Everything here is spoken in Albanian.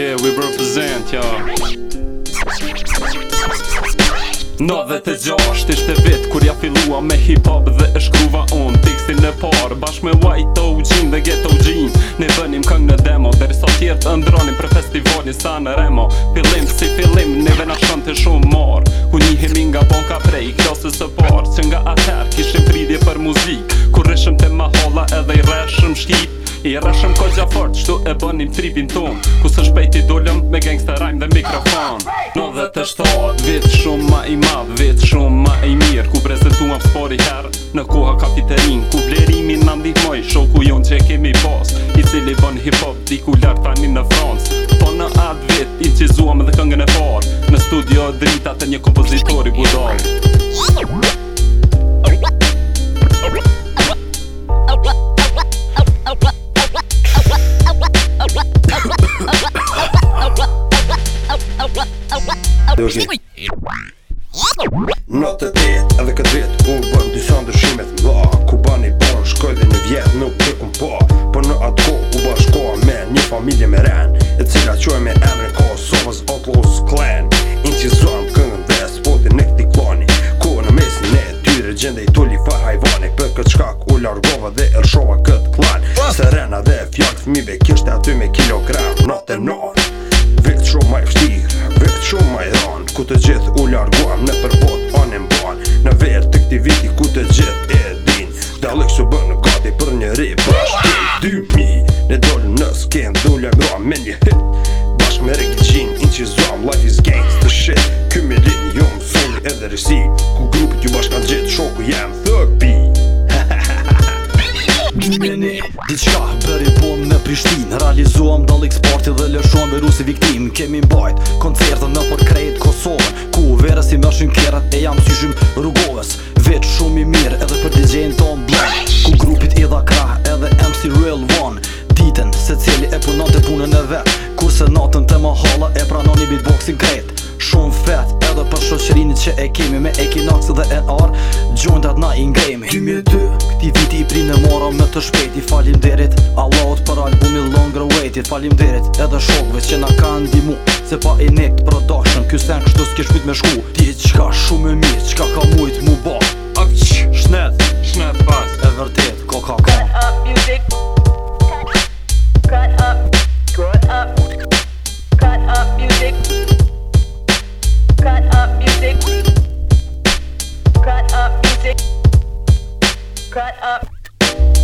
Yeah, we represent, yo No dhe të gjasht ishte vit Kur ja fillua me hip hop dhe e shkruva on Tekstin në par Bashk me White O'Gin dhe Get O'Gin Ne bënim këng në demo Dere sa tjertë ndronim për festivalin sa në remo Pilim si pilim Ne vena shkën të shumë mar Ku një nga bonka prej Klasës të par Që nga atër kishim pridje për muzik Kur rëshëm të mahala edhe i rëshëm shkip I rëshëm gja fort Shtu e bënim tripin ton Ku së shpejti dollëm me gangsta rhyme dhe mikrofon Në dhe të vet Vit shumë ma i madh, vit shumë ma i mirë Ku prezentuam spori herë Në koha ka Ku vlerimin në ndihmoj Shoku jon që kemi pas I cili bën hip hop Di ku tani në Francë Po në atë vit I qizuam edhe këngën e parë Në studio drita të një kompozitori budal radio është Në të ditë edhe këtë vit Unë bëm disa ndryshime të mla Ku bani bërë shkoj dhe një vjetë nuk të kumë po Por në atë ko u bashkoa me një familje me renë E cila qoj me emre Kosovës Outlaws Clan Inë që zonë këngën dhe spotin e këti kloni Ku në mesin ne tyre gjende i tulli fa hajvani Për këtë shkak u largova dhe ershova këtë klan Serena dhe fjallë fmive kishte aty me kilogram Në të nërë ku të gjith u larguam Në përbot anë mbal Në verë të këti viti ku të gjith e din Dalek shu bënë gati për një ri Bash të i dy mi Në dollë në skenë Dhu lëmrua me një hit Bash me rikë gjinë In që zoam life is gangsta shit Këmë i rinë jomë Sonë edhe risi Ku grupit ju bashkan gjithë Shoku jam thë Realizuam dal eksporti dhe lëshuam Beru si viktim Kemi mbajt koncerte në për krejt Kosovën Ku u vera si mërshin kjerat e jam syshim rrugoves Vec shumë i mirë edhe për të gjenë ton blan Ku grupit edha kra edhe MC Real One Ditën se cili e punon të punën e vetë Kurse natën të mahala e pranon i beatboxin krejt Shumë fetë edhe pa shoqërinit që e kemi Me Equinox dhe NR Gjojndat na i ngremi 2002 Këti viti i prinë e mora me të shpeti Falim derit Allahot për albumi Longer Waited Falim derit edhe shokve që na ka ndimu Se pa i nekt production Ky sen kështu s'ke shpit me shku Ti qka shumë e mirë Qka ka mujt mu bo Aqq Shnet Shnet pas E vërtet Ko ka ka Cut up music Cut up Cut up Cut up music